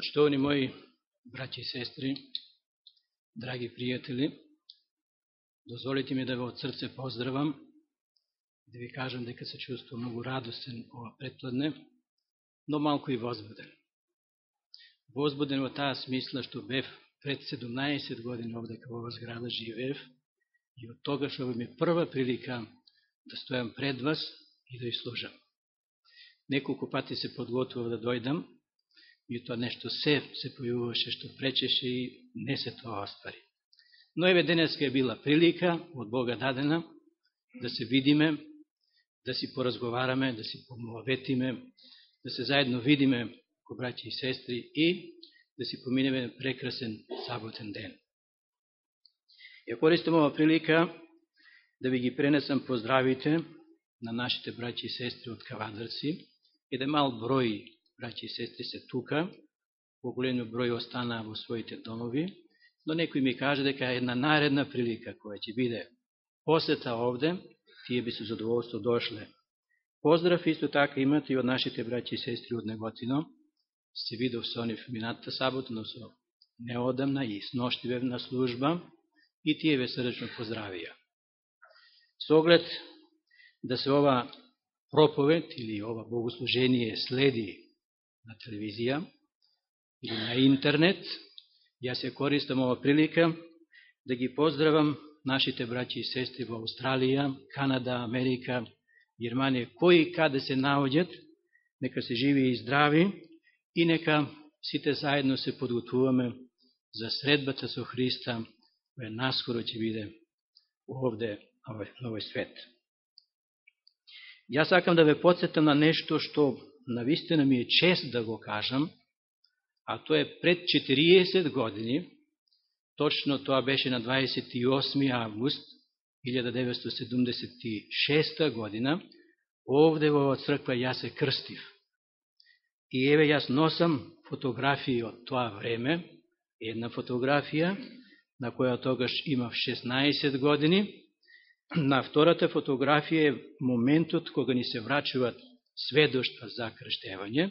Почитовани мои браќи и сестри, драги пријатели, дозволите ми да ве од срце поздравам, да ви кажам дека се чувствувам многу радостен ова предпладне, но малку и возбуден. Возбуден во таа смисла што бев пред 17 години овде кај ова зграда живеев и од тогаш ова ми прва прилика да стојам пред вас и да ја служам. Неколку пати се подготвував да дојдам, и тоа нешто се се појуваше што пречеше и не се тоа оствари. Но еве денеска е била прилика од Бога дадена да се видиме, да си поразговараме, да си помоветиме, да се заедно видиме ко браќи и сестри и да си поминеме прекрасен саботен ден. Ја користам ова прилика да ви ги пренесам поздравите на нашите браќи и сестри од Кавадарци, да еден мал број браќи и сестри се тука, поголемно број останаа во своите домови, но некој ми каже дека е една наредна прилика која ќе биде посета овде, тие би се задоволство дошле. Поздрав исто така имате и од нашите браќи и сестри од Неготино. Се видов со нив минатата сабота, но со неодамна и сноштиве на служба и тие ве срдечно поздравија. Со оглед да се ова проповед или ова богослужение следи на телевизија или на интернет, јас се користам ова прилика да ги поздравам нашите браќи и сестри во Австралија, Канада, Америка, Германија, кои каде се наоѓат, нека се живи и здрави и нека сите заедно се подготвуваме за средбата со Христа, која наскоро ќе биде овде, на овој свет. Јас сакам да ве подсетам на нешто што навистина ми е чест да го кажам, а тоа е пред 40 години, точно тоа беше на 28. август 1976 година, овде во црква јас се крстив. И еве јас носам фотографии од тоа време, една фотографија, на која тогаш имав 16 години. На втората фотографија е моментот кога ни се врачуват сведоштва за крштевање.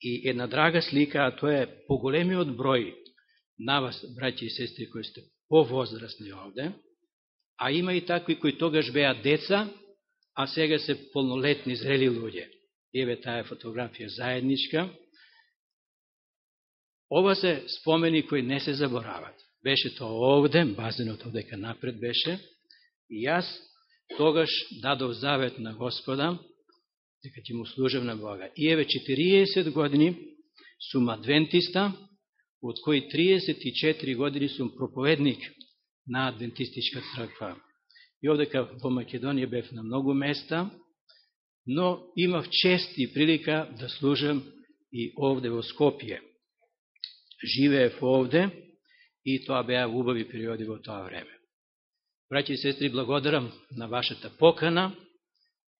И една драга слика, а тоа е поголемиот број на вас, браќи и сестри, кои сте повозрастни овде, а има и такви кои тогаш беа деца, а сега се полнолетни зрели луѓе. Еве таа фотографија заедничка. Ова се спомени кои не се заборават. Беше тоа овде, базенот овдека напред беше, и јас тогаш дадов завет на Господа, дека ќе му служам на Бога. И еве 40 години сум адвентиста, од кои 34 години сум проповедник на адвентистичка црква. И овдека во Македонија бев на многу места, но имав чест и прилика да служам и овде во Скопје. Живеев овде и тоа беа убави периоди во тоа време. Браќи и сестри, благодарам на вашата покана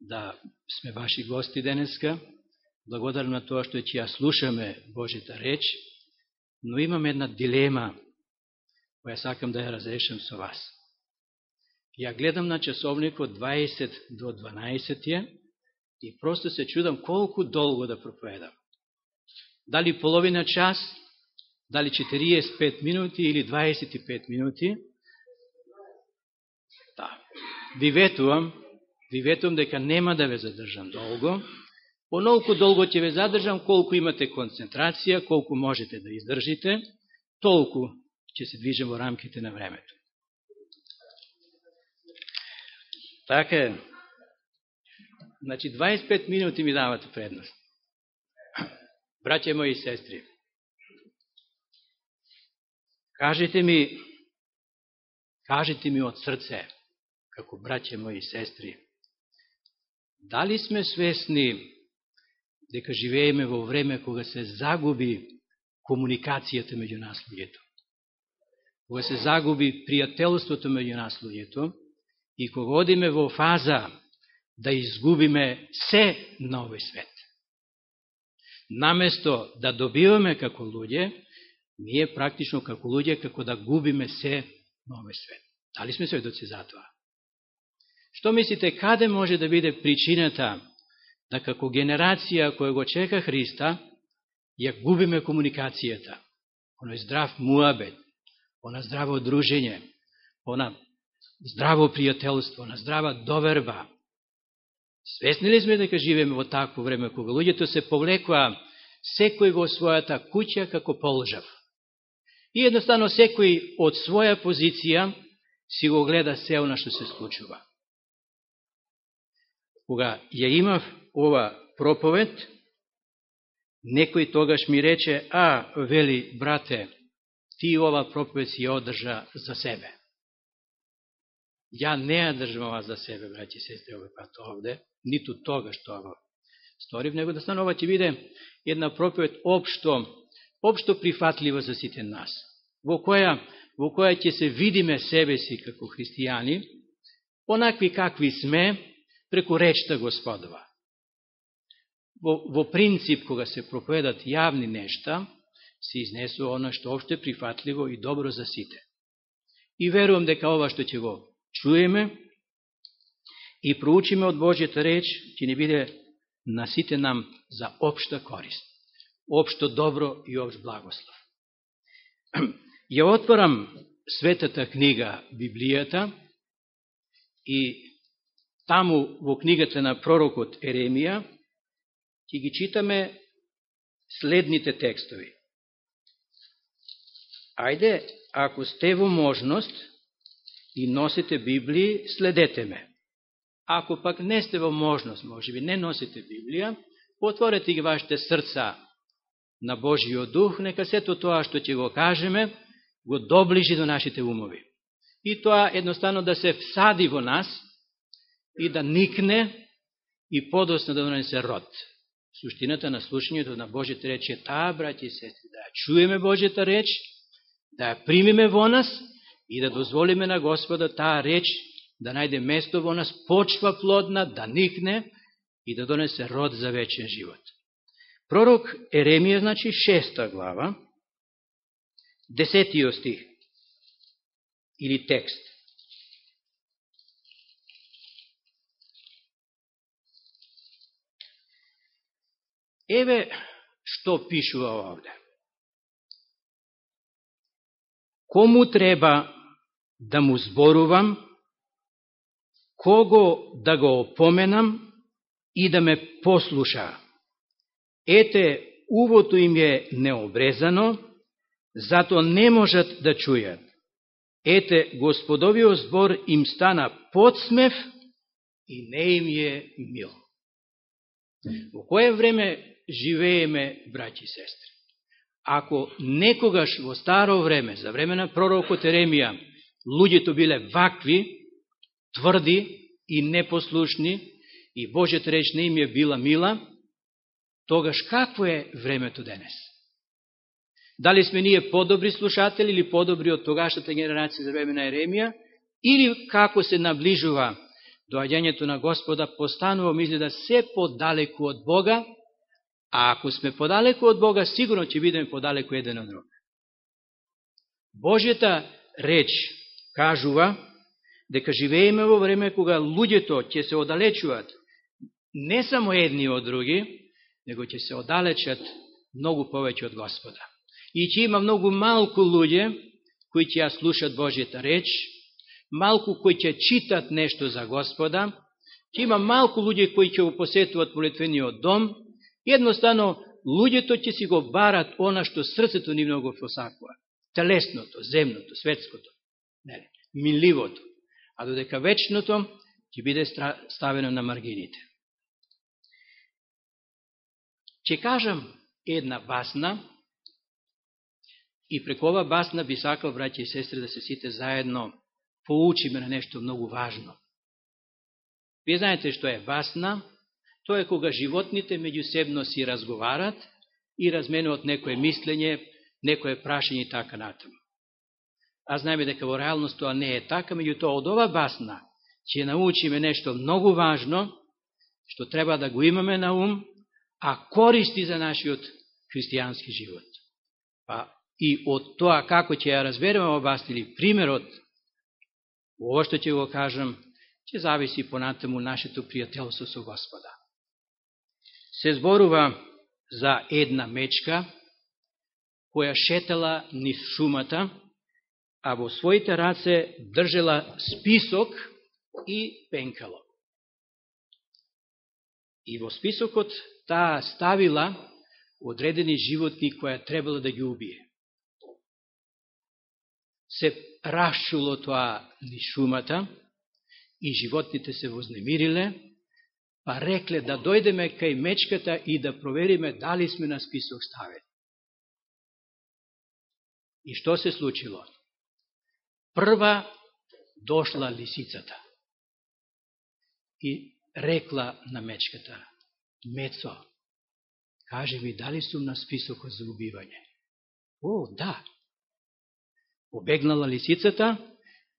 да сме ваши гости денеска. Благодарам на тоа што ќе ја слушаме Божита реч, но имам една дилема која сакам да ја разрешам со вас. Ја гледам на часовникот 20 до 12 и просто се чудам колку долго да проповедам. Дали половина час, дали 45 минути или 25 минути, Ви ветувам, ви ветувам дека нема да ве задржам долго. Онолку долго ќе ве задржам колку имате концентрација, колку можете да издржите, толку ќе се движам во рамките на времето. Така е. Значи, 25 минути ми давате предност. Браќе мои и сестри, кажете ми, кажете ми од срце, како браќе мои сестри, дали сме свесни дека живееме во време кога се загуби комуникацијата меѓу нас луѓето, кога се загуби пријателството меѓу нас луѓето и кога одиме во фаза да изгубиме се на овој свет. Наместо да добиваме како луѓе, ние практично како луѓе како да губиме се на овој свет. Дали сме сведоци за тоа? Што мислите, каде може да биде причината да како генерација која го чека Христа, ја губиме комуникацијата, оној здрав муабет, она здраво дружење, она здраво пријателство, она здрава доверба. Свесни ли сме дека живееме во такво време, кога луѓето се повлекува секој во својата куќа како полжав. И едноставно секој од своја позиција си го гледа се она што се случува. Кога ја имав ова проповед, некој тогаш ми рече, а, вели, брате, ти ова проповед си ја одржа за себе. Ја не ја држам за себе, браќи и сестри, овој пат овде, ниту тогаш тоа сторив, него да стане ова ќе биде една проповед општо, општо прифатлива за сите нас, во која, во која ќе се видиме себе си како христијани, онакви какви сме, преку речта Господова. Во, во принцип, кога се проповедат јавни нешта, се изнесува оно што обште прифатливо и добро за сите. И верувам дека ова што ќе го чуеме и проучиме од Божјата реч, ќе не биде на сите нам за обшта корист, обшто добро и обшт благослов. Ја отворам светата книга Библијата и таму во книгата на пророкот Еремија ќе ги читаме следните текстови. Ајде, ако сте во можност и носите Библии, следете ме. Ако пак не сте во можност, може би не носите Библија, отворете ги вашите срца на Божиот дух, нека сето тоа што ќе го кажеме, го доближи до нашите умови. И тоа едноставно да се всади во нас и да никне и подосна да донесе род. Суштината на слушањето на Божите реч е таа, браќи и сестри, да ја чуеме Божјата реч, да ја примиме во нас и да дозволиме на Господа таа реч да најде место во нас, почва плодна, да никне и да донесе род за вечен живот. Пророк Еремија, значи, шеста глава, десетиот стих, или текст. Еве што пишува овде. Кому треба да му зборувам кого да го опоменам и да ме послуша. Ете, увото им е необрезано, зато не можат да чујат. Ете, господовио збор им стана подсмев и не им е мил. Во кое време живееме, браќи и сестри? Ако некогаш во старо време, за време на пророкот Еремија, луѓето биле вакви, тврди и непослушни, и Божјата реч не им е била мила, тогаш какво е времето денес? Дали сме ние подобри слушатели или подобри од тогашната генерација за време на Еремија, или како се наближува доаѓањето на Господа, постанувам изгледа се подалеку од Бога, а ако сме подалеку од Бога, сигурно ќе бидеме подалеку еден од друг. Божјата реч кажува, дека живееме во време кога луѓето ќе се одалечуваат не само едни од други, него ќе се одалечат многу повеќе од Господа. И ќе има многу малку луѓе кои ќе ја слушат Божјата реч, малку кои ќе читат нешто за Господа, ќе има малку луѓе кои ќе го посетуват молитвениот дом, едноставно луѓето ќе си го барат она што срцето ни многу посакува. Телесното, земното, светското, нели, миливото а додека вечното ќе биде ставено на маргините. Че кажам една басна и преку ова басна би сакал, браќа и сестри, да се сите заедно поучиме на нешто многу важно. Вие знаете што е басна? Тоа е кога животните меѓусебно си разговарат и разменуват некое мислење, некое прашање и така натаму. А знаеме дека во реалност тоа не е така, меѓутоа од ова басна ќе научиме нешто многу важно, што треба да го имаме на ум, а користи за нашиот христијански живот. Па и од тоа како ќе ја разбереме ова басна или примерот, ово што ќе го кажам, ќе зависи понатаму нашето пријателство со Господа. Се зборува за една мечка, која шетала низ шумата, а во своите раце држела список и пенкало. И во списокот таа ставила одредени животни која требало да ги убие. Се расчуло тоа ни шумата и животните се вознемириле, па рекле да дојдеме кај мечката и да провериме дали сме на список ставени. И што се случило? Прва дошла лисицата и рекла на мечката, Мецо, каже ми дали сум на списокот за убивање? О, да. Побегнала лисицата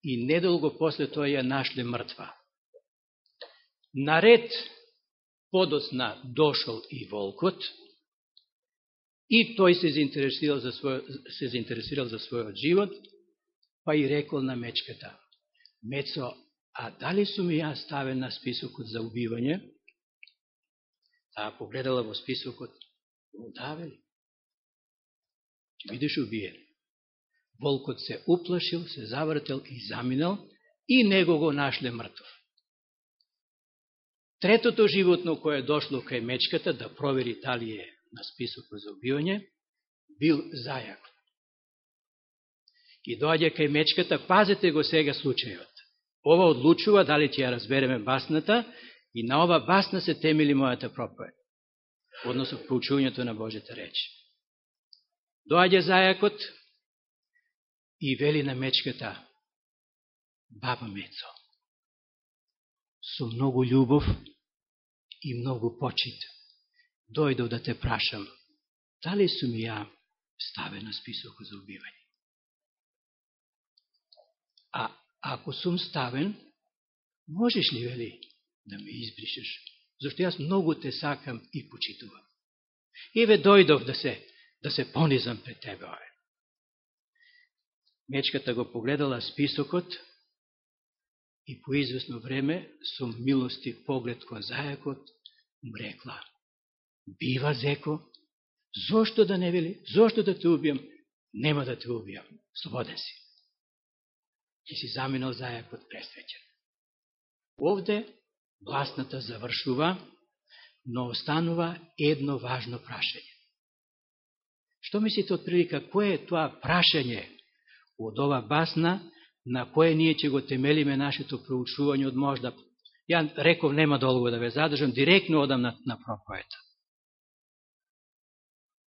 и недолго после тоа ја нашле мртва. Наред подосна дошол и волкот, и тој се заинтересирал за, свој, се заинтересирал за својот живот, па и рекол на мечката, Мецо, а дали сум ја ставен на списокот за убивање? Таа погледала во списокот, да, вели. Че видиш убиен. Волкот се уплашил, се завртел и заминал, и него го нашле мртов. Третото животно кое дошло кај мечката да провери дали е на списокот за убивање, бил зајак. И доаѓа кај мечката, пазете го сега случајот. Ова одлучува дали ќе ја разбереме басната и на ова басна се темели мојата проповед, односно проучувањето на Божјата реч. Доаѓа зајакот и вели на мечката, баба Мецо, со многу љубов и многу почит, дојдов да те прашам, дали сум ја ставен на список за убивање? А ако сум ставен, можеш ли, вели, да ме избришеш? Зашто јас многу те сакам и почитувам. Еве дојдов да се, да се понизам пред тебе, ове. Мечката го погледала списокот и по известно време, со милости поглед кон зајакот, му рекла, бива зеко, зошто да не вели, зошто да те убијам, нема да те убијам, слободен си ќе си заминал зајакот пресвеќен. Овде басната завршува, но останува едно важно прашање. Што мислите од прилика, кое е тоа прашање од ова басна, на кое ние ќе го темелиме нашето проучување од можда? Ја реков, нема долго да ве задржам, директно одам на, на проповета.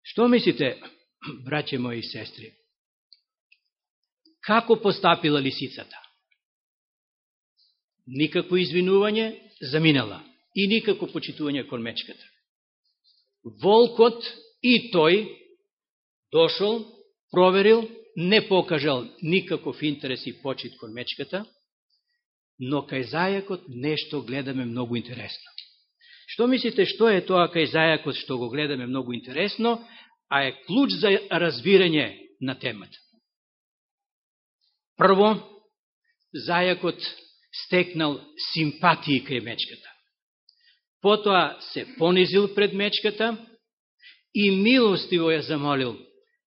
Што мислите, браќе мои и сестри? Како постапила лисицата? Никакво извинување, заминала. И никако почитување кон мечката. Волкот и тој дошол, проверил, не покажал никаков интерес и почит кон мечката, но кај зајакот нешто гледаме многу интересно. Што мислите, што е тоа кај зајакот што го гледаме многу интересно, а е клуч за разбирање на темата? Прво, зајакот стекнал симпатии кај мечката. Потоа се понизил пред мечката и милостиво ја замолил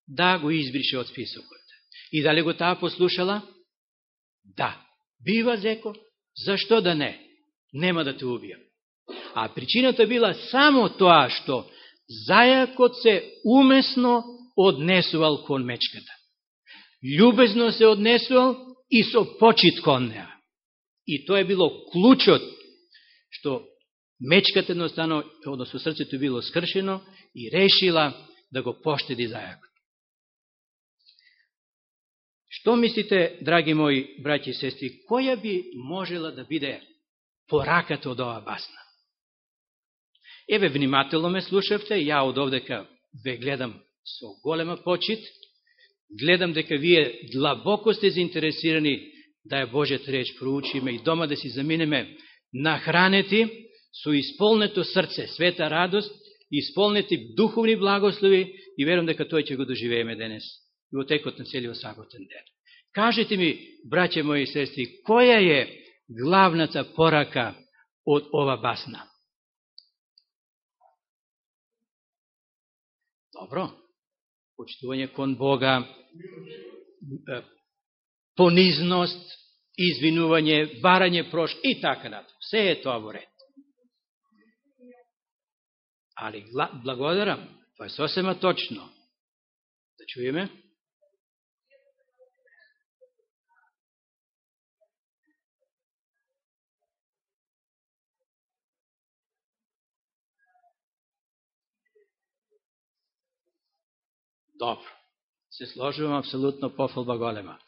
да го избрише од списокот. И дали го таа послушала? Да. Бива зеко, зашто да не? Нема да те убијам. А причината била само тоа што зајакот се умесно однесувал кон мечката Любезно се однесувал и со почит кон неа. И тоа е било клучот, што мечката едноставно, односно срцето било скршено и решила да го поштеди зајакот. Што мислите, драги мои браќи и сестри, која би можела да биде пораката од оваа басна? Еве, внимателно ме слушавте, ја од овдека ве гледам со голема почит, гледам дека вие длабоко сте заинтересирани да ја Божјата реч проучиме и дома да си заминеме нахранети со исполнето срце, света радост, исполнети духовни благослови и верам дека тој ќе го доживееме денес и во текот на целиот саботен ден. Кажете ми, браќе мои и сестри, која е главната порака од ова басна? Добро. Почитување кон Бога, понизност, извинување, барање прош и така нато. Се е тоа во ред. Али благодарам, тоа е сосема точно. Да чуеме? Добро. Се сложувам абсолютно пофалба голема.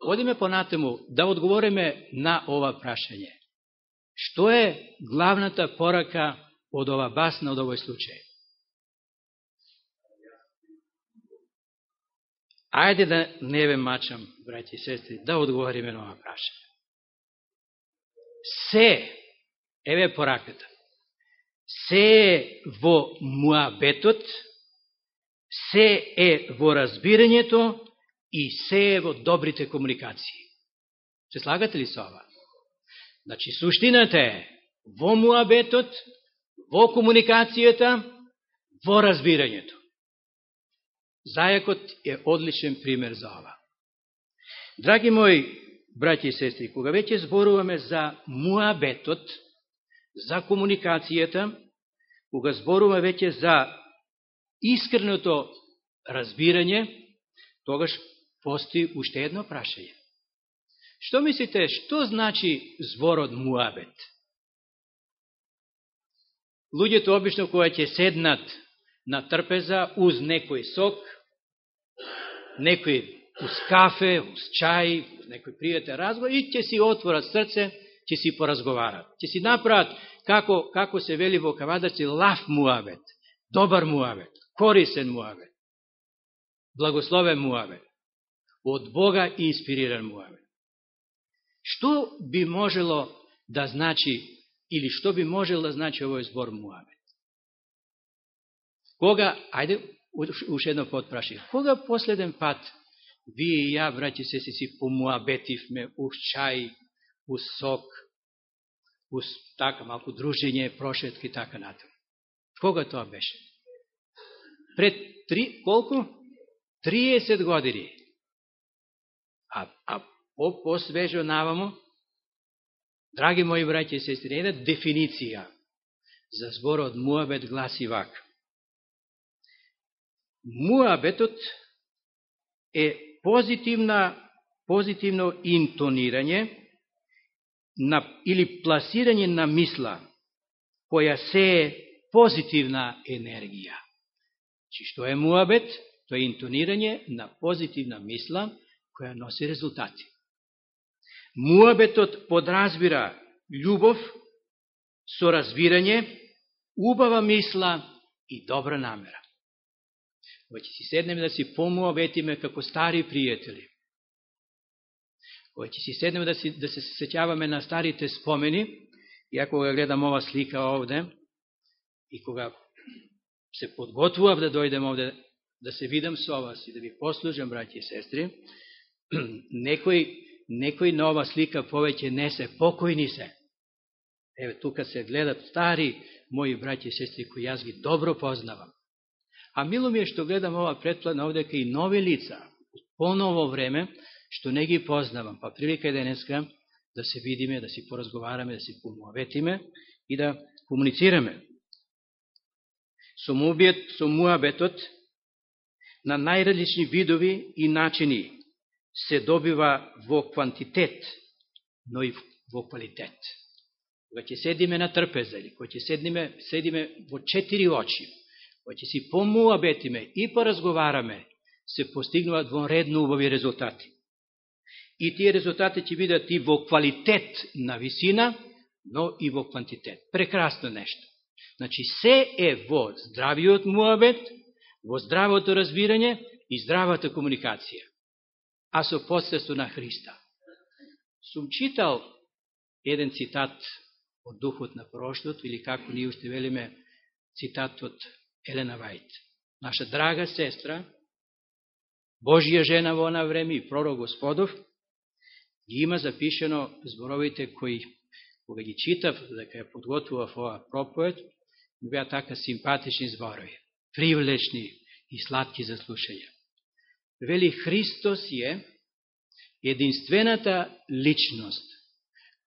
Одиме понатему да одговориме на ова прашање. Што е главната порака од ова басна, од овој случај? Ајде да не ве мачам, браќи и сестри, да одговориме на ова прашање. Се, еве пораката, се во муабетот, се е во разбирањето и се е во добрите комуникации. Се слагате ли со ова? Значи, суштината е во муабетот, во комуникацијата, во разбирањето. Зајакот е одличен пример за ова. Драги мои браќи и сестри, кога веќе зборуваме за муабетот, за комуникацијата, кога зборуваме веќе за искреното разбирање, тогаш постои уште едно прашање. Што мислите, што значи зборот муабет? Луѓето обично која ќе седнат на трпеза уз некој сок, некој уз кафе, уз чај, уз некој пријатен разговор и ќе си отворат срце, ќе си поразговарат. Ќе си направат, како, како се вели во кавадаци, лав муабет, добар муабет корисен муавет, благословен муавет, од Бога инспириран муавет. Што би можело да значи, или што би можело да значи овој збор муавет? Кога, ајде, уште едно подпраши, кога последен пат вие и ја, браќи се, си помуабетивме уш чај, уш сок, уш така малку дружење, прошетки, така натаму. Кога тоа беше? Пред три, колку? 30 години. А, а по, посвежо навамо, драги мои браќи и сестри, една дефиниција за зборот Муабет гласи вак. Муабетот е позитивна, позитивно интонирање на, или пласирање на мисла, која се е позитивна енергија. Чи што е муабет? Тоа е интонирање на позитивна мисла која носи резултати. Муабетот подразбира љубов, соразбирање, убава мисла и добра намера. Кога си седнеме да си помуабетиме како стари пријатели, кога си седнеме да, си, да се сеќаваме на старите спомени, и ако го гледам ова слика овде, и кога се подготвував да дојдем овде, да се видам со вас и да ви послужам, браќи и сестри, некој, некој нова слика повеќе не се, покојни се. Еве, тука се гледат стари мои браќи и сестри, кои јас ги добро познавам. А мило ми е што гледам ова предплана овде и нови лица, по-ново време, што не ги познавам, па прилика е денеска да се видиме, да си поразговараме, да си помоветиме и да комуницираме со, муабет, со муабетот на најразлични видови и начини се добива во квантитет, но и во квалитет. Кога ќе седиме на трпеза или кога ќе седиме, седиме во четири очи, кога ќе си помуабетиме и поразговараме, се постигнуваат вонредно убави резултати. И тие резултати ќе бидат и во квалитет на висина, но и во квантитет. Прекрасно нешто. Значи, се е во здравиот муабет, во здравото разбирање и здравата комуникација. А со подсредство на Христа. Сум читал еден цитат од Духот на прошлот, или како ние уште велиме цитат од Елена Вајт. Наша драга сестра, Божија жена во она време и пророк Господов, ги има запишено зборовите кои, кога ги читав, дека ја подготвував оваа проповед, беа така симпатични зборови, привлечни, и сладки за слушање. Вели Христос е единствената личност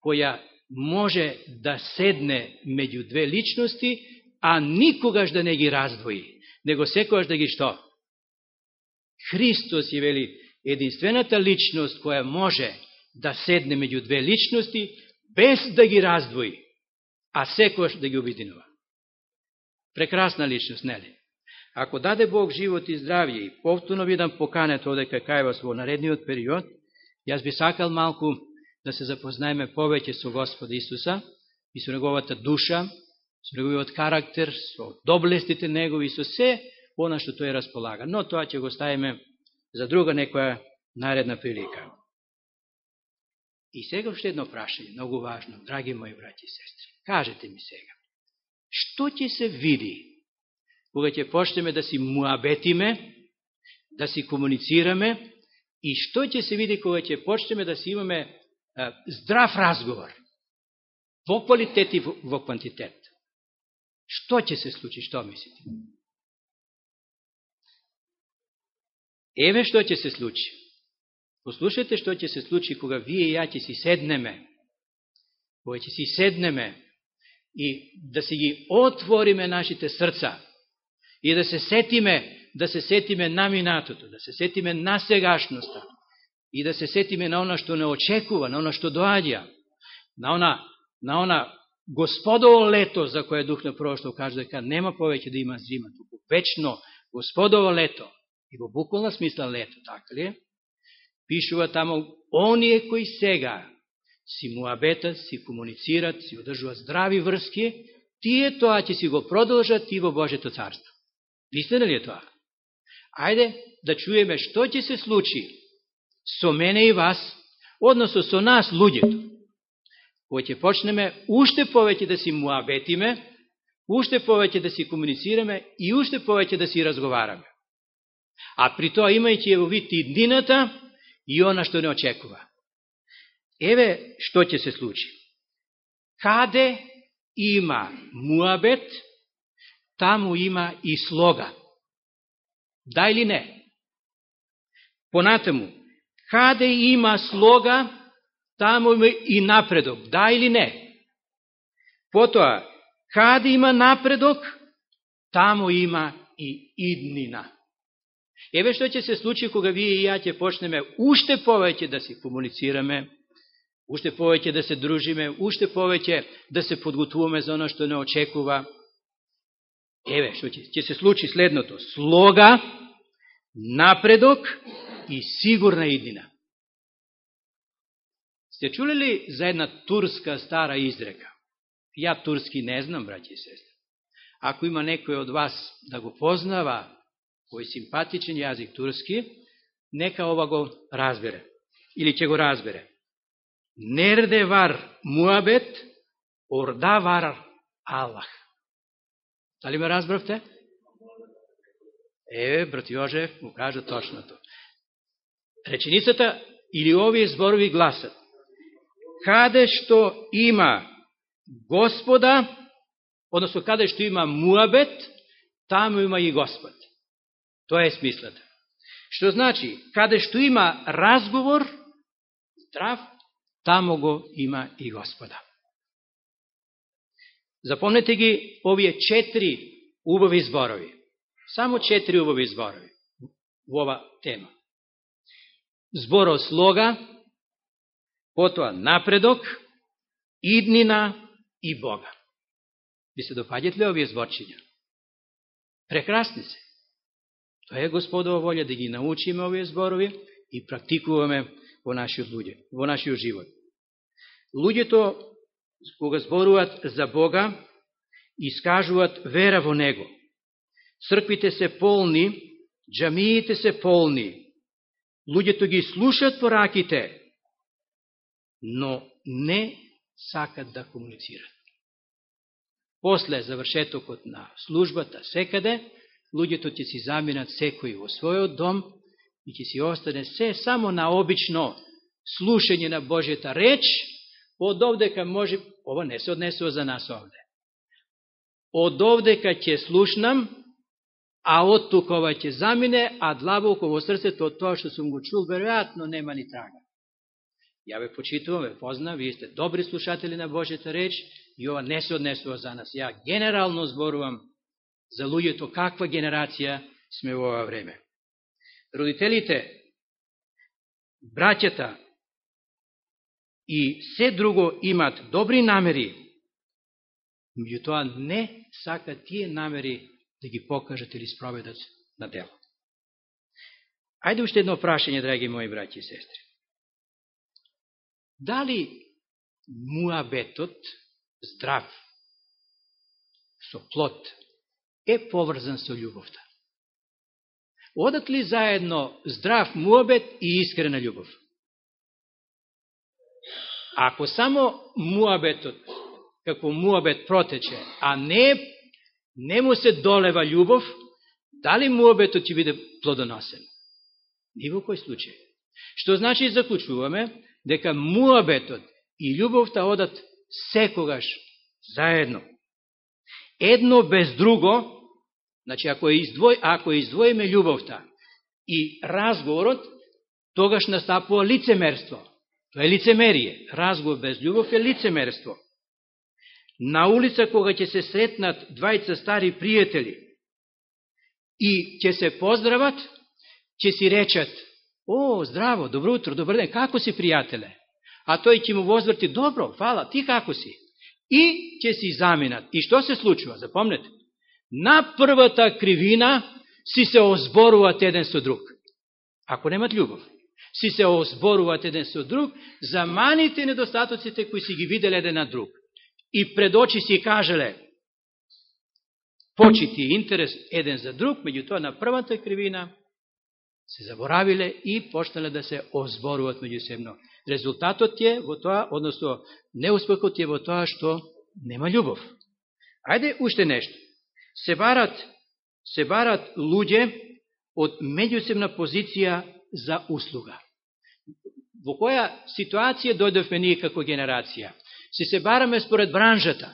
која може да седне меѓу две личности, а никогаш да не ги раздвои, него секогаш да ги што? Христос е, вели, единствената личност која може да седне меѓу две личности, без да ги раздвои, а секојаш да ги обединува. Прекрасна личност, нели? Ако даде Бог живот и здравје и повторно видам поканет одека кај вас во наредниот период, јас би сакал малку да се запознаеме повеќе со Господа Исуса и со Неговата душа, со Неговиот карактер, со доблестите Негови, со се она што Тој располага. Но тоа ќе го ставиме за друга некоја наредна прилика. И сега уште едно прашање, многу важно, драги мои браќи и сестри. Кажете ми сега, што ќе се види кога ќе почнеме да си муабетиме, да си комуницираме и што ќе се види кога ќе почнеме да си имаме здрав разговор во квалитет и во квантитет. Што ќе се случи, што мислите? Еве што ќе се случи. Poslušajte što će se slučiti koga vi i ja će se sedneme, koje će si sedneme. I da se ji otvorime našite srca. I da se setime, da se setime na minatotu, da se setime na segašnosta i da se setime na ono što ne očekuva, na ono što dođa, na ona, na ona gospodovo leto za koje je прошло na prošlo kaže kad nema има da ima zima, večno gospodovo leto, i буквална smisla leto, така ли je? Пишува тамо, оние кои сега си муабетат, си комуницират, си одржуват здрави врски, тие тоа ќе си го продолжат и во Божето царство. Вистина ли е тоа? Ајде да чуеме што ќе се случи со мене и вас, односно со нас, луѓето, кој ќе почнеме уште повеќе да си муабетиме, уште повеќе да си комуницираме и уште повеќе да си разговараме. А при тоа имајќи ево вид и днината и она што не очекува. Еве што ќе се случи. Каде има муабет, таму има и слога. Да или не? Понатаму, Каде има слога, таму има и напредок. Да или не? Потоа, каде има напредок, таму има и иднина. Еве што ќе се случи кога вие и ја ќе почнеме уште повеќе да се комуницираме, уште повеќе да се дружиме, уште повеќе да се подготвуваме за оно што не очекува. Еве што ќе, ќе се случи следното. Слога, напредок и сигурна иднина. Сте чули ли за една турска стара изрека? Ја турски не знам, браќи и сестри. Ако има некој од вас да го познава кој симпатичен јазик турски, нека ова го разбере. Или ќе го разбере. Нерде вар муабет, орда вар Аллах. Дали ме разбравте? Еве, брат Јожев му кажа точното. Реченицата или овие зборови гласат Каде што има Господа, односно каде што има Муабет, таму има и Господ. Тоа е смислата. Што значи, каде што има разговор, здрав, таму го има и Господа. Запомнете ги овие четири убави зборови. Само четири убави зборови во ова тема зборо слога, потоа напредок, иднина и Бога. Ви се допаѓат ли овие зборчиња? Прекрасни се. Тоа е Господова волја да ги научиме овие зборови и практикуваме во нашиот луѓе, во нашиот живот. Луѓето, кога зборуват за Бога, искажуваат вера во Него. Црквите се полни, джамиите се полни, луѓето ги слушат пораките, но не сакат да комуницират. После завршетокот на службата секаде, луѓето ќе си заминат секој во својот дом и ќе си остане се само на обично слушање на Божјата реч, од овдека може, ова не се однесува за нас овде. Од овдека ќе слушнам, а од тукова ќе замине, а длабоко во срцето од тоа што сум го чул, веројатно нема ни трага. Ја ве почитувам, ве познам, вие сте добри слушатели на Божјата реч и ова не се однесува за нас. Ја генерално зборувам за луѓето каква генерација сме во ова време. Родителите, браќата и се друго имат добри намери, меѓутоа не сака тие намери да ги покажат или спроведат на дело. Ајде уште едно прашање, драги мои браќи и сестри. Дали муабетот, здрав, со плод, е поврзан со љубовта? Одат ли заедно здрав муабет и искрена љубов? Ако само муабетот, како муабет протече, а не, не му се долева љубов, дали муабетот ќе биде плодоносен? Ни во кој случај. Што значи заклучуваме дека муабетот и љубовта одат секогаш заедно. Едно без друго, значи ако, издвој, ако издвоиме љубовта и разговорот, тогаш настапува лицемерство. Тоа е лицемерие. Разговор без љубов е лицемерство. На улица, кога ќе се сретнат двајца стари пријатели и ќе се поздрават, ќе си речат, о, здраво, добро утро, добро ден, како си, пријателе? А тој ќе му возврти, добро, фала, ти како си? И ќе си заминат. И што се случува? Запомнете. На првата кривина си се озборуваат еден со друг. Ако немат љубов. Си се озборуваат еден со друг заманите недостатоците кои си ги виделе еден на друг. И пред очи си кажеле почити интерес еден за друг, меѓутоа на првата кривина се заборавиле и почнале да се озборуваат меѓусебно. Резултатот е во тоа, односно неуспехот е во тоа што нема љубов. Ајде уште нешто. Се барат, се барат луѓе од меѓусебна позиција за услуга. Во која ситуација дојдовме ние како генерација? Се се бараме според бранжата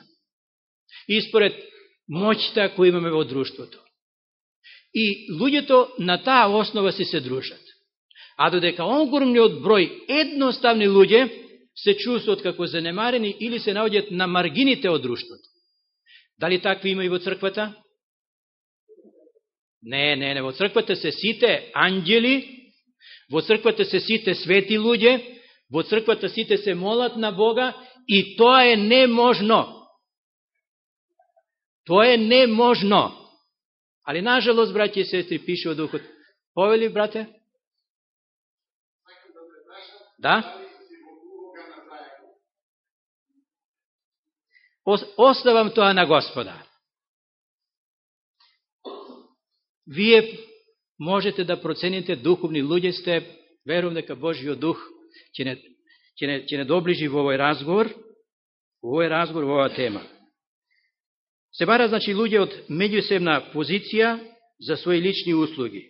и според моќта која имаме во друштвото. И луѓето на таа основа си се дружат. А додека огромниот број едноставни луѓе се чувствуват како занемарени или се наоѓат на маргините од друштвото. Дали такви има и во црквата? Не, не, не. Во црквата се сите ангели, во црквата се сите свети луѓе, во црквата сите се молат на Бога и тоа е неможно. Тоа е неможно. Али, нажалост, браќи и сестри, пише во духот. Повели, брате? Да? Оставам тоа на Господа. Вие можете да процените духовни луѓе сте, верувам дека Божиот дух ќе не, ќе не, ќе не доближи во овој разговор, во овој разговор, во оваа тема. Се бара, значи, луѓе од меѓусебна позиција за своји лични услуги.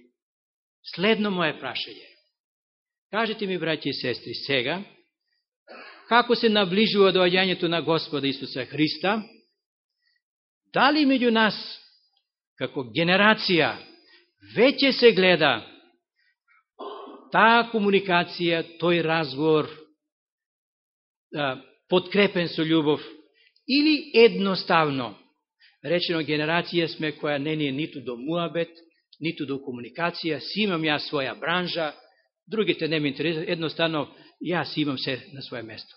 Следно мое прашање. Кажете ми, браќи и сестри, сега, како се наближува доаѓањето на Господа Исуса Христа, дали меѓу нас, како генерација, веќе се гледа таа комуникација, тој разговор, подкрепен со љубов, или едноставно? Речено генерација сме која не ни е ниту до муабет, ниту до комуникација, си имам ја своја бранжа, другите не ме интересуват, едноставно јас имам се на своје место.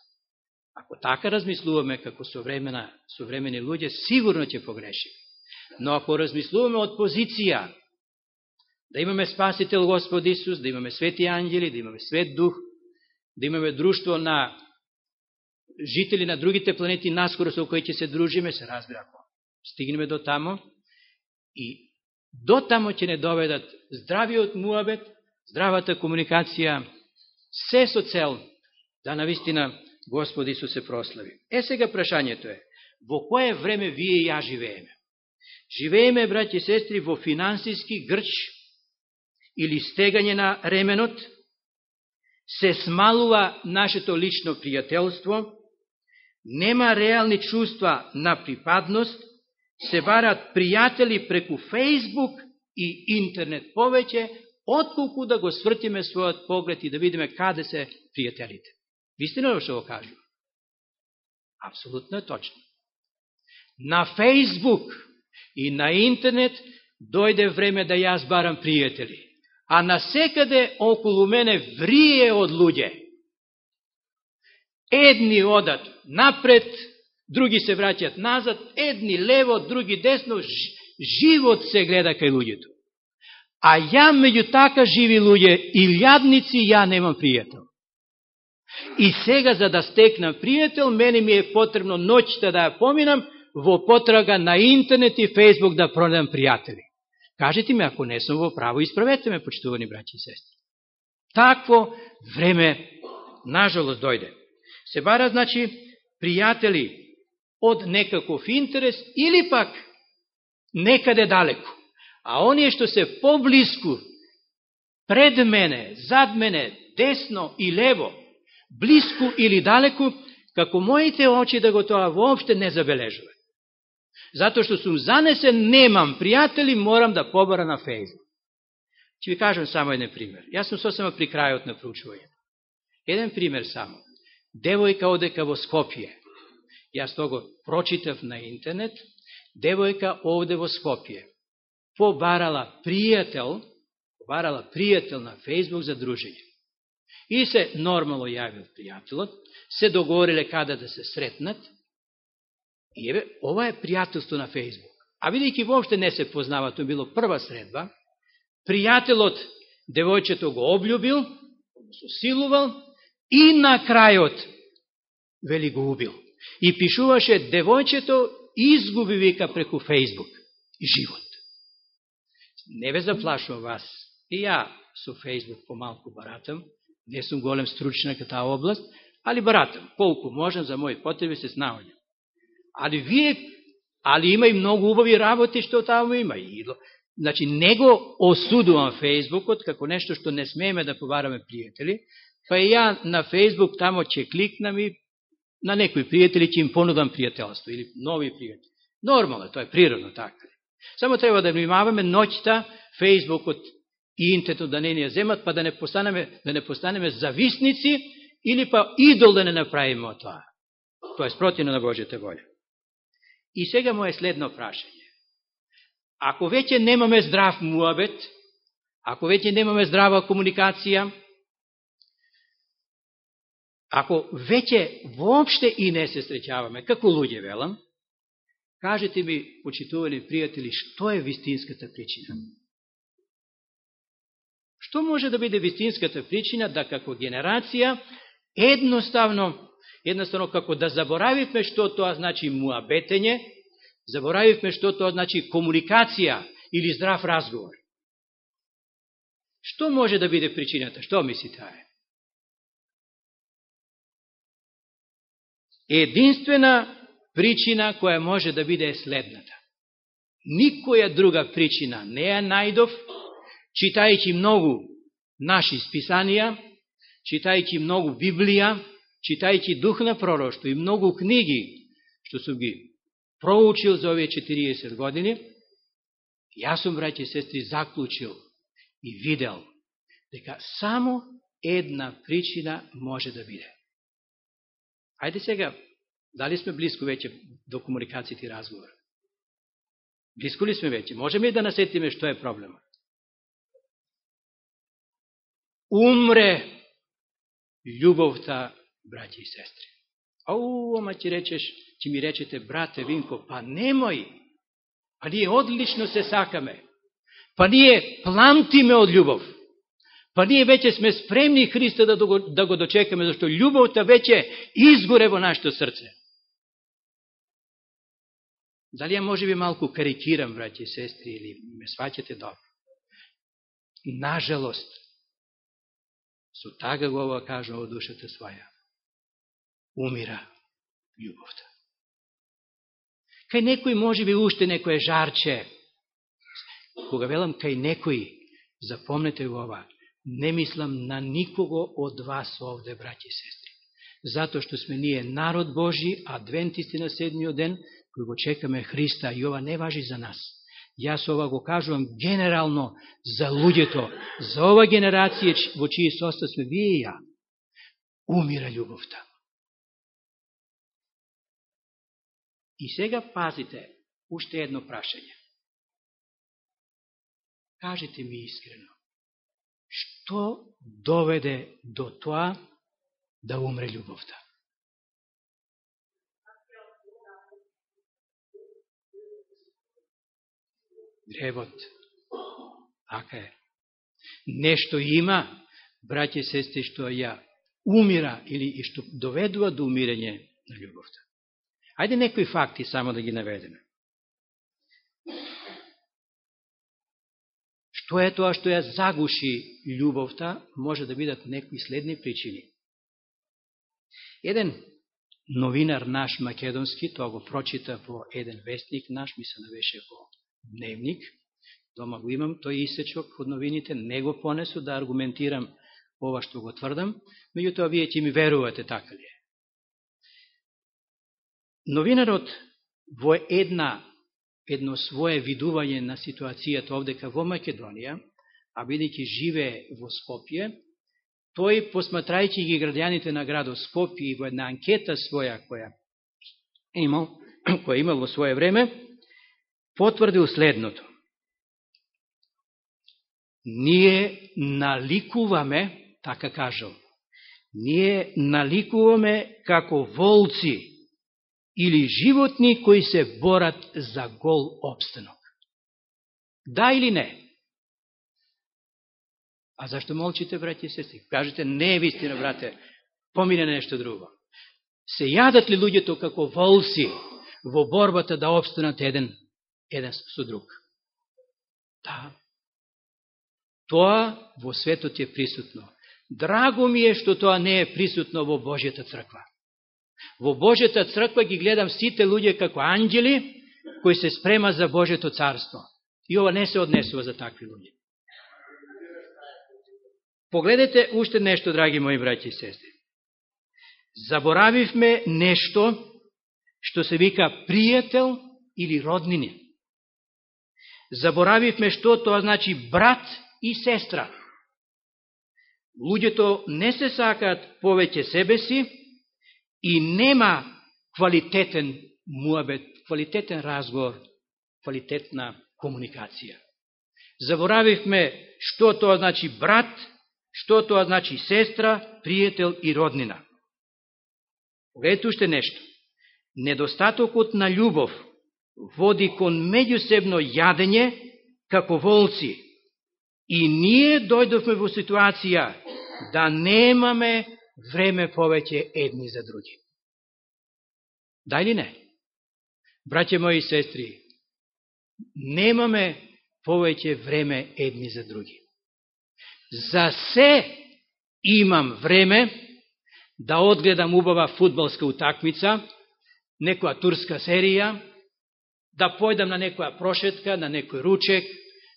Ако така размислуваме како современа, современи луѓе, сигурно ќе погрешиме. Но ако размислуваме од позиција да имаме Спасител Господ Исус, да имаме свети ангели, да имаме свет дух, да имаме друштво на жители на другите планети наскоро со кои ќе се дружиме, се разбира ако стигнеме до тамо и до тамо ќе не доведат здравиот муабет, здравата комуникација, се со цел да навистина Господ Исус се прослави. Е сега прашањето е, во кое време вие и ја живееме? Живееме, браќи и сестри, во финансиски грч или стегање на ременот, се смалува нашето лично пријателство, нема реални чувства на припадност, се барат пријатели преку Фейсбук и интернет повеќе, отколку да го свртиме својот поглед и да видиме каде се пријателите. Вистина ли што го кажу? Апсолутно е точно. На Фейсбук и на интернет дојде време да јас барам пријатели. А на секаде околу мене врие од луѓе. Едни одат напред, други се враќат назад, едни лево, други десно, живот се гледа кај луѓето. А ја меѓу така живи луѓе и лјадници, ја немам пријател. И сега, за да стекнам пријател, мене ми е потребно ноќта да, да ја поминам во потрага на интернет и фейсбук да пронедам пријатели. Кажете ми, ако не сум во право, исправете ме, почитувани браќи и сестри. Такво време, нажалост, дојде. Се бара, значи, пријатели од некаков интерес или пак некаде далеко. А оние што се поблиску, пред мене, зад мене, десно и лево, блиску или далеку, како моите очи да го тоа воопште не забележува. Зато што сум занесен, немам пријатели, морам да побара на Фейсбук. Че ви кажам само еден пример. Јас сум сосема при крајот на проучување. Еден пример само. Девојка одека во Скопје. Јас тоа го прочитав на интернет. Девојка овде во Скопје. Побарала пријател, побарала пријател на Фейсбук за дружење. И се нормално јавил пријателот, се договориле каде да се сретнат, И еве, ова е пријателство на Фейсбук. А видејќи воопште не се познава, тоа било прва средба, пријателот девојчето го облюбил, го силувал и на крајот вели го убил. И пишуваше девојчето изгуби вика преку Фейсбук живот. Не ве заплашувам вас. И ја со Фейсбук помалку баратам, не сум голем стручнак на таа област, али баратам, колку можам за моји потреби се снаоѓам. Али вие, али има и многу убави работи што таму има. И, значи, не го осудувам Фейсбукот како нешто што не смееме да побараме пријатели, па и ја на Фейсбук тамо ќе кликнам и на некои пријатели ќе им понудам пријателство или нови пријатели. Нормално, тоа е природно така. Само треба да внимаваме ноќта Фейсбукот и интернетот да не ни ја земат, па да не постанеме, да не постанеме зависници или па идол да не направиме од тоа. Тоа е спротивно на Божјата волја. И сега му е следно прашање. Ако веќе немаме здрав муабет, ако веќе немаме здрава комуникација, ако веќе воопште и не се среќаваме, како луѓе велам, кажете ми, почитувани пријатели, што е вистинската причина? Што може да биде вистинската причина да како генерација едноставно едноставно како да заборавивме што тоа значи муабетење, заборавивме што тоа значи комуникација или здрав разговор. Што може да биде причината? Што мислите таа е? Единствена причина која може да биде е следната. Никоја друга причина не ја најдов, читајќи многу наши списанија, читајќи многу Библија, читајќи дух на пророќство и многу книги, што сум ги проучил за овие 40 години, јас сум, браќи и сестри, заклучил и видел дека само една причина може да биде. Ајде сега, дали сме близко веќе до комуникацијата и разговор? Близко ли сме веќе? Можеме ли да насетиме што е проблемот? Умре љубовта браќи и сестри. Ау, ама ќе речеш, ќе ми речете, брате Винко, па немој, па ние одлично се сакаме, па ние пламтиме од љубов, па ние веќе сме спремни Христа да го, да го дочекаме, зашто љубовта веќе изгоре во нашето срце. Дали ја може би малку карикирам, браќи и сестри, или ме сваќате добро? Нажалост, со тага го ова кажа од душата своја умира љубовта. Кај некој може би уште некој жарче. Кога велам кај некој, запомнете го ова, не мислам на никого од вас овде, браќи и сестри. Зато што сме ние народ Божи, адвентисти на седмиот ден, кој го чекаме Христа, и ова не важи за нас. Јас ова го кажувам генерално за луѓето, за ова генерација во чиј состав сме вие и ја. Умира љубовта. И сега пазите, уште едно прашање. Кажете ми искрено, што доведе до тоа да умре љубовта? Древот. Така е. Нешто има, браќе и сестри, што ја умира или и што доведува до умирање на љубовта. Ајде некои факти само да ги наведеме. Што е тоа што ја загуши љубовта, може да бидат некои следни причини. Еден новинар наш македонски, тоа го прочита во еден вестник наш, мисля да беше во дневник, дома го имам, тој исечок од новините, не го понесу да аргументирам ова што го тврдам, меѓутоа вие ќе ми верувате така ли е. Новинарот во една, едно свое видување на ситуацијата овдека во Македонија, а бидејќи живе во Скопје, тој, посматрајќи ги градјаните на градот Скопје и во една анкета своја која имал, која имал во своје време, потврдил следното. Ние наликуваме, така кажал, ние наликуваме како волци или животни кои се борат за гол обстанок. Да или не? А зашто молчите, браќи и сестри? Кажете, не е вистина, брате, помине нешто друго. Се јадат ли луѓето како волци во борбата да обстанат еден, еден со друг? Да. Тоа во светот е присутно. Драго ми е што тоа не е присутно во Божјата црква. Во Божјата црква ги гледам сите луѓе како анđели кои се спрема за Божјето царство. И ова не се однесува за такви луѓе. Погледете уште нешто, драги мои браќи и сестри. Заборавивме нешто што се вика пријател или роднини. Заборавивме што тоа значи брат и сестра. Луѓето не се сакаат повеќе себе си, и нема квалитетен муабет, квалитетен разговор, квалитетна комуникација. Заборавивме што тоа значи брат, што тоа значи сестра, пријател и роднина. Погледайте уште нешто. Недостатокот на љубов води кон меѓусебно јадење како волци. И ние дојдовме во ситуација да немаме време повеќе едни за други. Да или не? Браќе мои сестри, немаме повеќе време едни за други. За се имам време да одгледам убава фудбалска утакмица, некоја турска серија, да појдам на некоја прошетка, на некој ручек,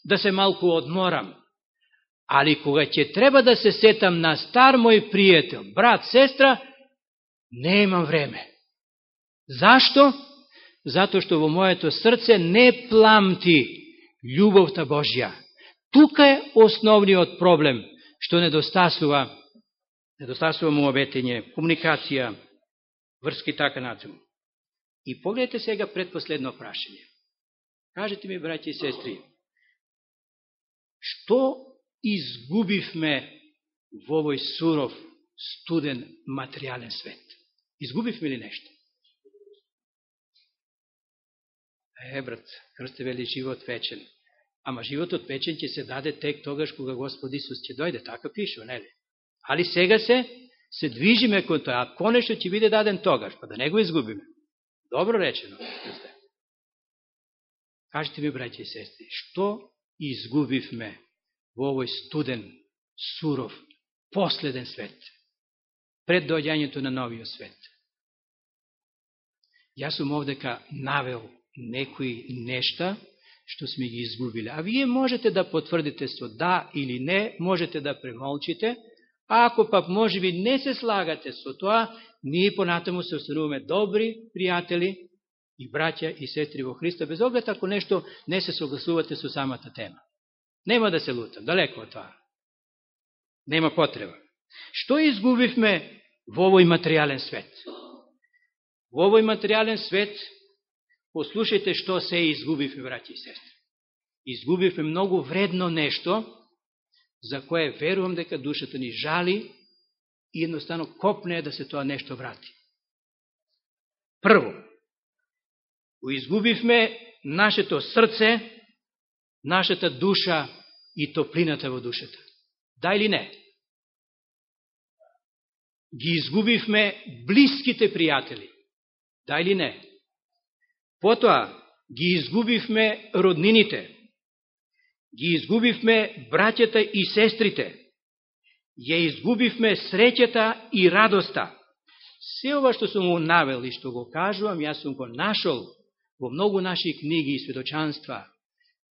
да се малку одморам. Али кога ќе треба да се сетам на стар мој пријател, брат, сестра, не имам време. Зашто? Зато што во моето срце не пламти љубовта Божја. Тука е основниот проблем, што недостасува, недостасува му обетење, комуникација, врски така натаму. И погледнете сега предпоследно прашање. Кажете ми, браќи и сестри, што изгубивме во овој суров, студен, материјален свет. Изгубивме ли нешто? Е, брат, Христе вели живот вечен. Ама животот вечен ќе се даде тек тогаш кога Господ Исус ќе дојде. Така пише, нели? Али сега се, се движиме кон тоа, а конечно ќе биде даден тогаш, па да не го изгубиме. Добро речено, Кажете ми, браќи и сестри, што изгубивме во овој студен, суров, последен свет, пред дојањето на новиот свет. Јас сум овдека навел некои нешта што сме ги изгубили. А вие можете да потврдите со да или не, можете да премолчите, а ако пак може би не се слагате со тоа, ние понатаму се остануваме добри пријатели, и браќа и сестри во Христа, без оглед ако нешто не се согласувате со самата тема. Нема да се лутам, далеко од тоа. Нема потреба. Што изгубивме во овој материјален свет? Во овој материјален свет, послушайте што се изгубивме, браќа и сестри. Изгубивме многу вредно нешто, за кое верувам дека душата ни жали и едноставно копне да се тоа нешто врати. Прво, го изгубивме нашето срце, нашата душа и топлината во душата. Да или не? Ги изгубивме блиските пријатели. Да или не? Потоа, ги изгубивме роднините. Ги изгубивме браќата и сестрите. Ја изгубивме среќата и радоста. Се ова што сум му навел и што го кажувам, јас сум го нашол во многу наши книги и сведочанства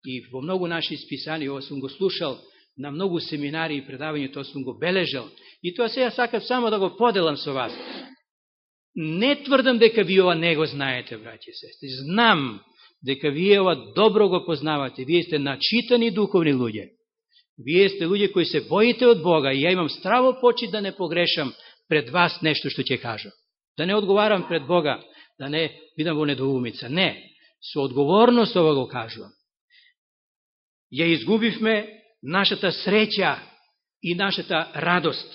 и во многу наши списани, ова сум го слушал на многу семинари и предавања, тоа сум го бележал. И тоа сега сакав само да го поделам со вас. Не тврдам дека ви ова не го знаете, браќи и сестри. Знам дека вие ова добро го познавате. Вие сте начитани духовни луѓе. Вие сте луѓе кои се боите од Бога и ја имам страво почит да не погрешам пред вас нешто што ќе кажам. Да не одговарам пред Бога, да не бидам во недоумица. Не, со одговорност ова го кажувам. Ја изгубивме нашата среќа и нашата радост.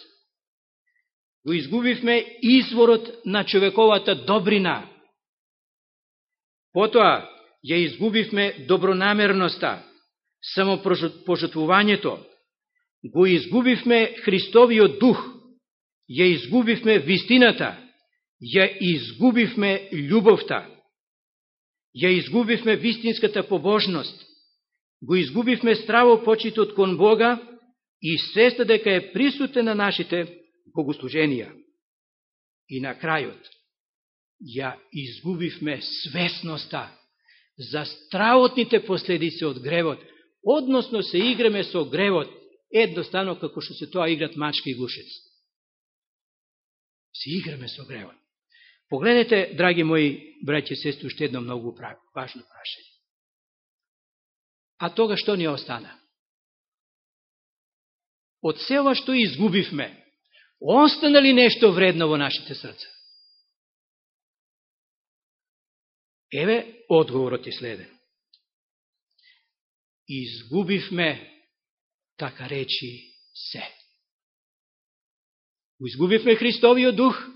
Го изгубивме изворот на човековата добрина. Потоа, ја изгубивме добронамерноста, самопожетвувањето, го изгубивме Христовиот дух, ја изгубивме вистината, ја изгубивме љубовта, ја изгубивме вистинската побожност, го изгубивме страво почитот кон Бога и свеста дека е присутен на нашите богослуженија. И на крајот, ја изгубивме свесноста за стравотните последици од гревот, односно се играме со гревот, едноставно како што се тоа играт мачка и гушец. Се играме со гревот. Погледнете, драги мои браќи и сестри, уште едно многу важно прашање. А тога што ни остана? Од села што изгубивме, остана ли нешто вредно во нашите срца? Еве, одговорот е следен. Изгубивме, така речи, се. Изгубивме Христовиот дух,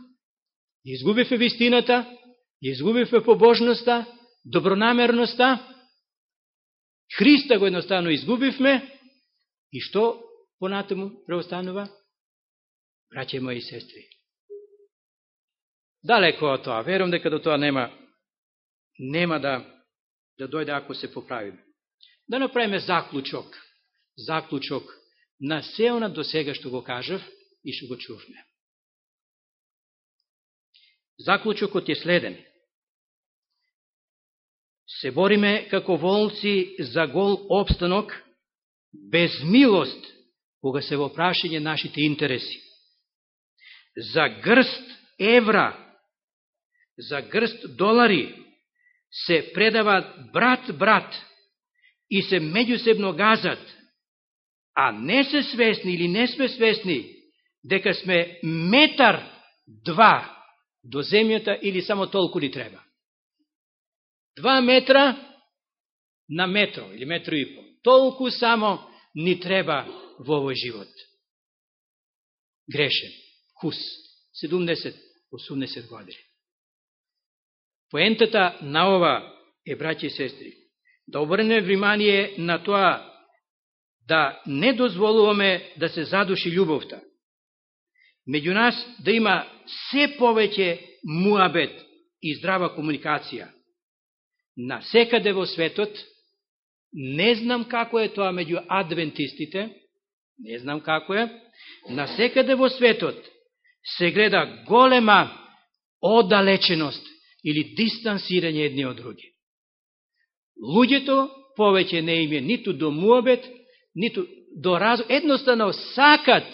изгубивме вистината, изгубивме побожноста, добронамерноста, Христа го едноставно изгубивме, и што понатаму преостанува? Браќе мои сестри. Далеко од тоа, верувам дека до тоа нема нема да, да дојде ако се поправиме. Да направиме заклучок, заклучок на сеона до сега што го кажав и што го чувме. Заклучокот е следен. Се бориме како волци за гол обстанок, без милост, кога се во прашање нашите интереси. За грст евра, за грст долари, се предават брат-брат и се меѓусебно газат, а не се свесни или не сме свесни дека сме метар два до земјата или само толку ни треба. Два метра на метро или метро и пол. Толку само ни треба во овој живот. Грешен. Хус. 70-80 години. Поентата на ова е, браќи и сестри, да обрнеме внимание на тоа да не дозволуваме да се задуши љубовта. Меѓу нас да има се повеќе муабет и здрава комуникација. На секаде во светот, не знам како е тоа меѓу адвентистите, не знам како е, на секаде во светот се гледа голема одалеченост или дистансирање едни од други. Луѓето повеќе не име ниту до муабет, ниту до разум. Едноставно сакат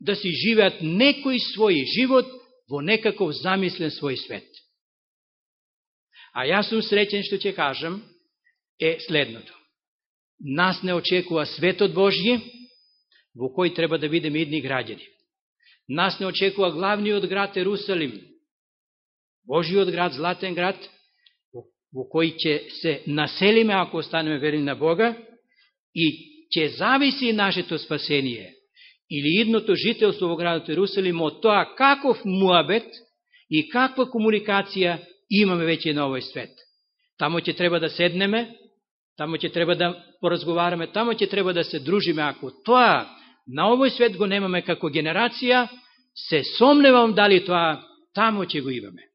да си живеат некој свој живот во некаков замислен свој свет. А јас сум среќен што ќе кажам е следното. Нас не очекува светот Божји, во кој треба да бидеме едни граѓани. Нас не очекува главниот град Ерусалим, Божиот град, златен град, во кој ќе се населиме ако останеме верни на Бога и ќе зависи нашето спасение или идното жителство во градот Ерусалим од тоа каков муабет и каква комуникација имаме веќе на овој свет. Тамо ќе треба да седнеме, тамо ќе треба да поразговараме, тамо ќе треба да се дружиме. Ако тоа на овој свет го немаме како генерација, се сомневам дали тоа тамо ќе го имаме.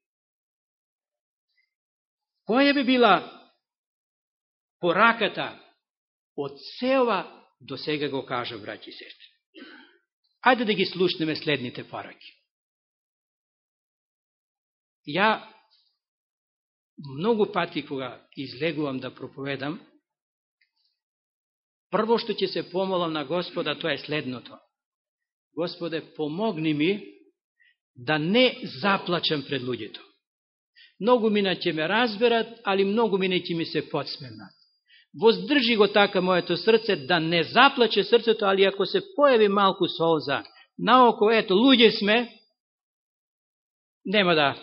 Која би била пораката од сеова до сега го кажа, браќи и сестри? Ајде да ги слушнеме следните пораки. Ја многу пати кога излегувам да проповедам, прво што ќе се помолам на Господа, тоа е следното. Господе, помогни ми да не заплачам пред луѓето. Многу мина ќе ме разберат, али многу мина ќе ми се подсмемнат. Воздржи го така моето срце, да не заплаче срцето, али ако се појави малку солза, наоко, ето, луѓе сме, нема да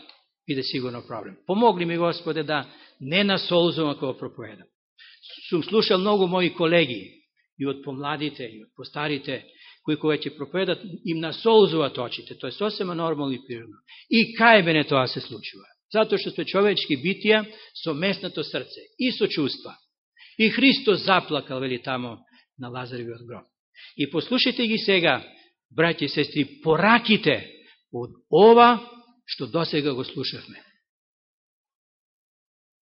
биде сигурно проблем. Помогни ми, Господе, да не насолзувам ако проповедам. Сум слушал многу мои колеги, и од помладите, и од постарите, кои кога ќе проповедат, им насолзуват да очите. Тоа е сосема нормално и природно. И кај мене тоа се случува. Затоа што сме човечки битија со местното срце и со чувства. И Христос заплакал, вели тамо, на Лазаревиот гроб. И послушайте ги сега, браќи и сестри, пораките од ова што досега го слушавме.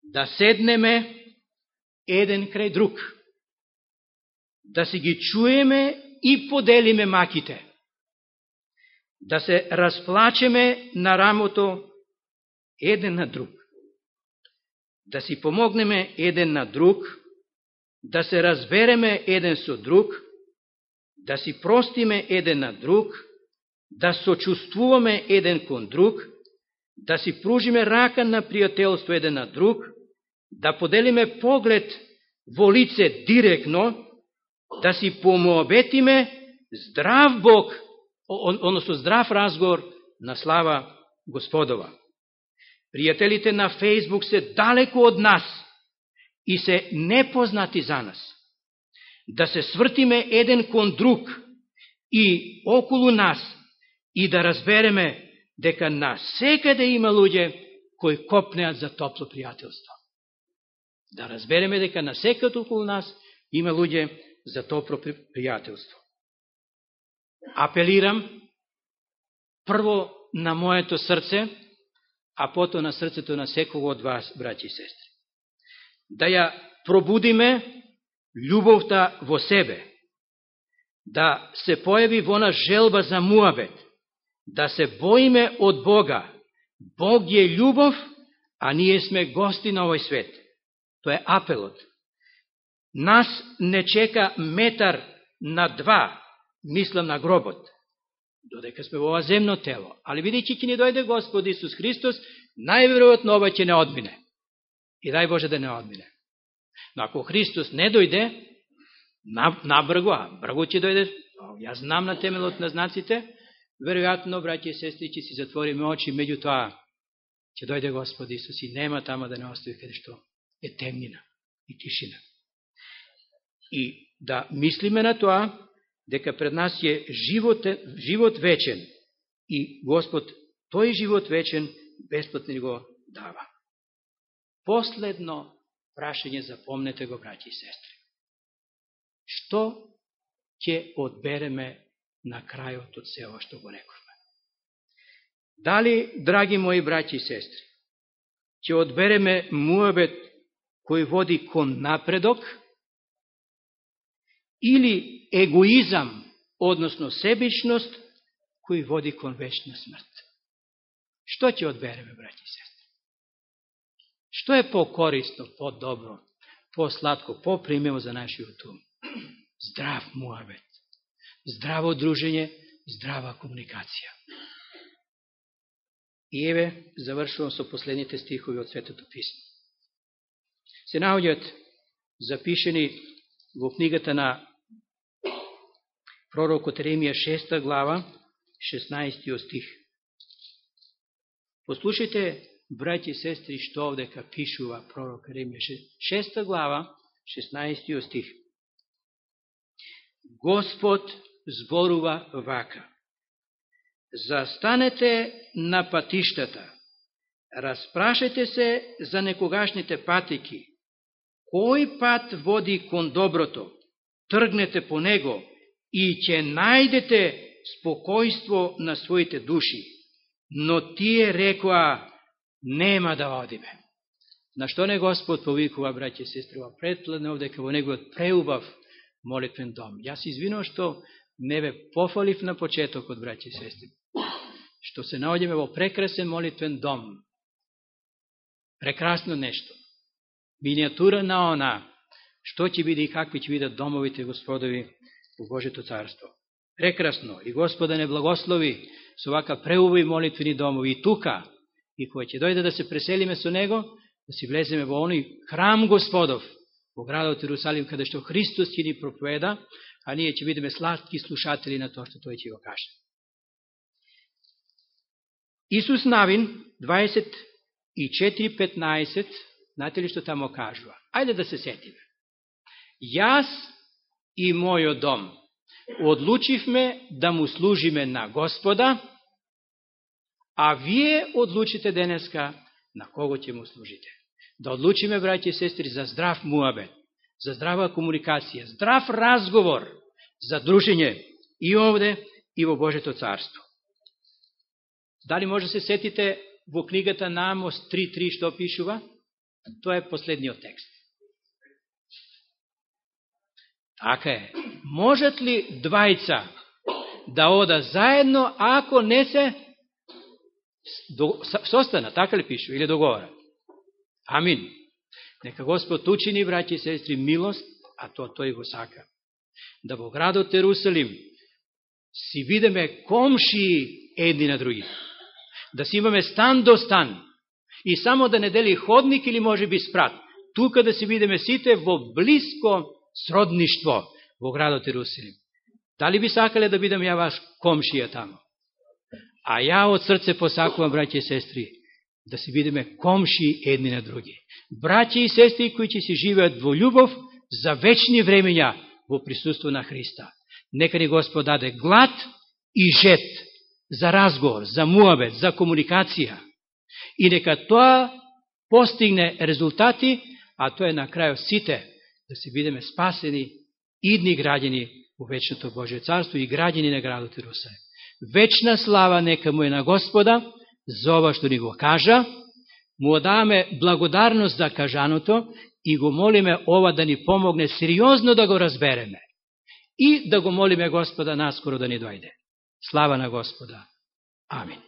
Да седнеме еден крај друг. Да си ги чуеме и поделиме маките. Да се расплачеме на рамото еден на друг. Да си помогнеме еден на друг, да се разбереме еден со друг, да си простиме еден на друг, да сочувствуваме еден кон друг, да си пружиме рака на пријателство еден на друг, да поделиме поглед во лице директно, да си помообетиме здрав Бог, односно здрав разговор на слава Господова. Пријателите на Фейсбук се далеко од нас и се непознати за нас. Да се свртиме еден кон друг и околу нас и да разбереме дека на секаде има луѓе кои копнеат за топло пријателство. Да разбереме дека на секаде околу нас има луѓе за топло пријателство. Апелирам прво на моето срце, а пото на срцето на секого од вас, браќи и сестри. Да ја пробудиме љубовта во себе, да се појави во нас желба за муабет, да се боиме од Бога. Бог е љубов, а ние сме гости на овој свет. Тоа е апелот. Нас не чека метар на два, мислам на гробот додека сме во ова земно тело. Али видејќи ќе ни дојде Господ Исус Христос, најверојатно ова ќе не одмине. И дај Боже да не одмине. Но ако Христос не дојде, набрго, а брго ќе дојде, јас знам на темелот на знаците, веројатно, браќи и сестри, ќе си затвориме очи, меѓу тоа ќе дојде Господ Исус и нема тама да не остави каде што е темнина и тишина. И да мислиме на тоа, дека пред нас е живот, живот вечен и Господ тој живот вечен бесплатно ни го дава. Последно прашање запомнете го, браќи и сестри. Што ќе одбереме на крајот од се ова што го рековме? Дали, драги мои браќи и сестри, ќе одбереме муабет кој води кон напредок, или егоизам, односно себичност, кој води кон вечна смрт. Што ќе одбереме, браќи и сестри? Што е по-корисно, по-добро, по-сладко, по-примево за нашиот ум? Здрав муавет, здраво дружење, здрава комуникација. И еве, завршувам со последните стихови од Светото Писмо. се наоѓат запишени во книгата на пророкот Ремија 6 глава, 16 стих. Послушайте, браќи и сестри, што овдека пишува пророк Ремија 6 глава, 16 стих. Господ зборува вака. Застанете на патиштата, распрашете се за некогашните патики. Кој пат води кон доброто? Тргнете по него и ќе најдете спокојство на своите души. Но тие рекоа, нема да одиме. На што не Господ повикува, браќе и сестри, во предпладне овде во неговиот преубав молитвен дом. Јас извинувам што не ве пофалив на почетокот, браќи и сестри, што се наоѓаме во прекрасен молитвен дом. Прекрасно нешто. Миниатура на она, што ќе биде и какви ќе бидат домовите Господови во Божето царство. Прекрасно. И Господа не благослови со вака преубави молитвени домови и тука, и кој ќе дојде да се преселиме со Него, да си влеземе во оној храм Господов, во градот Иерусалим, каде што Христос ќе ни проповеда, а ние ќе бидеме сладки слушатели на тоа што тој ќе го каже. Исус Навин, 24.15, знаете ли што тамо кажува? Ајде да се сетиме. Јас и мојот дом одлучивме да му служиме на Господа, а вие одлучите денеска на кого ќе му служите. Да одлучиме, браќи и сестри, за здрав муабет, за здрава комуникација, здрав разговор, за дружење и овде, и во Божето царство. Дали може да се сетите во книгата на Амос 3.3 што пишува? Тоа е последниот текст. Така е. Можат ли двајца да ода заедно ако не се состана, така ли пишу, или договора? Амин. Нека Господ учини, браќи и сестри, милост, а тоа тој го сака. Да во градот Ерусалим си видиме комши едни на други. Да си имаме стан до стан. И само да не дели ходник или може би спрат. Тука да си видиме сите во близко сродништво во градот Иерусалим. Дали би сакале да бидам ја ваш комшија тамо? А ја од срце посакувам, браќи и сестри, да се видиме комши едни на други. Браќи и сестри кои ќе се живеат во љубов за вечни времења во присуство на Христа. Нека ни Господ даде глад и жет за разговор, за муабет, за комуникација. И нека тоа постигне резултати, а тоа е на крајот сите да се бидеме спасени идни граѓани во вечното Божие царство и граѓани на градот Иерусалим. Вечна слава нека му е на Господа за ова што ни го кажа, му одаваме благодарност за кажаното и го молиме ова да ни помогне сериозно да го разбереме и да го молиме Господа наскоро да ни дојде. Слава на Господа. Амин.